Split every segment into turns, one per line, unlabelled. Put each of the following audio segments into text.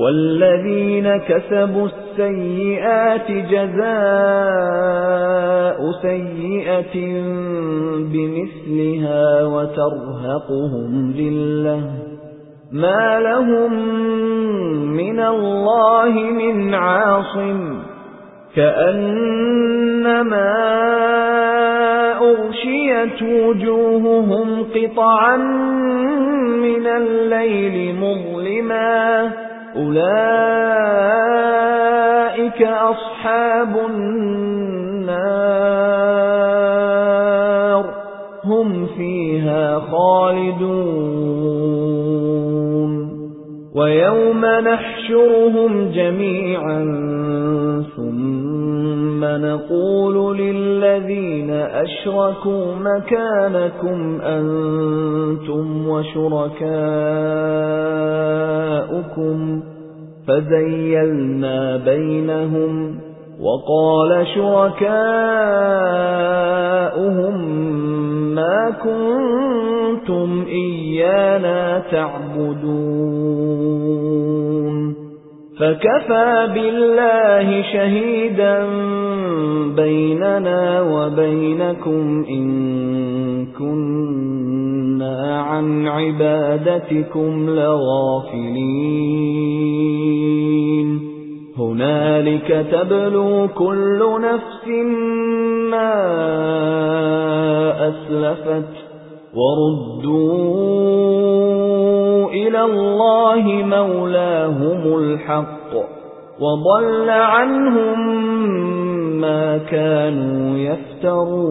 وَالَّذِينَ كَسَبُوا السَّيِّئَاتِ جَزَاءُ سَيِّئَةٍ بِمِثْلِهَا وَتَرْهَقُهُمْ ذِلَّةٌ. مَا لَهُم مِّنَ اللَّهِ مِنْ عَاصِمٍ. كَأَنَّمَا أُغْشِيَتْ وُجُوهُهُمْ قِطَعًا مِّنَ اللَّيْلِ مُظْلِمًا. أُولَئِكَ أَصْحَابُ النَّارِ. هُمْ فِيهَا خَالِدُونَ. وَيَوْمَ نَحْشُرُهُمْ جَمِيعًا ثُمَّ نَقُولُ لِلَّذِينَ أَشْرَكُوا مَكَانَكُمْ أَنْتُمْ وَشُرَكَاؤُكُمْ فَزَيَّلْنَا بَيْنَهُمْ وَقَالَ شُرَكَاؤُهُم مَّا كُنتُمْ إِيَّانَا تَعْبُدُونَ. فَكَفَى بِاللَّهِ شَهِيدًا بَيْنَنَا وَبَيْنَكُمْ إِن عَن عِبَادَتِكُمْ لَغَافِلِينَ. هُنَالِكَ تَبْلُو كُلُّ نَفْسٍ مَا أَسْلَفَتْ وَرُدُّوا إِلَى اللَّهِ مَوْلَاهُمُ الْحَقِّ وَضَلَّ عَنْهُم مَّا كَانُوا يَفْتَرُونَ.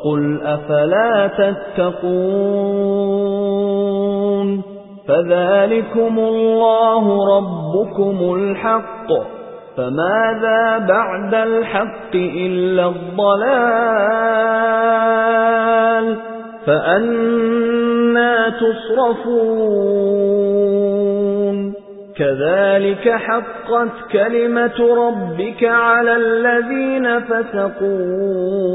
فَقُلْ أَفَلَا تَتَّقُونَ فَذَلِكُمُ اللَّهُ رَبُّكُمُ الْحَقُّ فَمَاذَا بَعْدَ الْحَقِّ إِلَّا الضَّلَالُ فَأَنَّى تُصْرَفُونَ كَذَلِكَ حَقَّتْ كَلِمَةُ رَبِّكَ عَلَى الَّذِينَ فَسَقُوا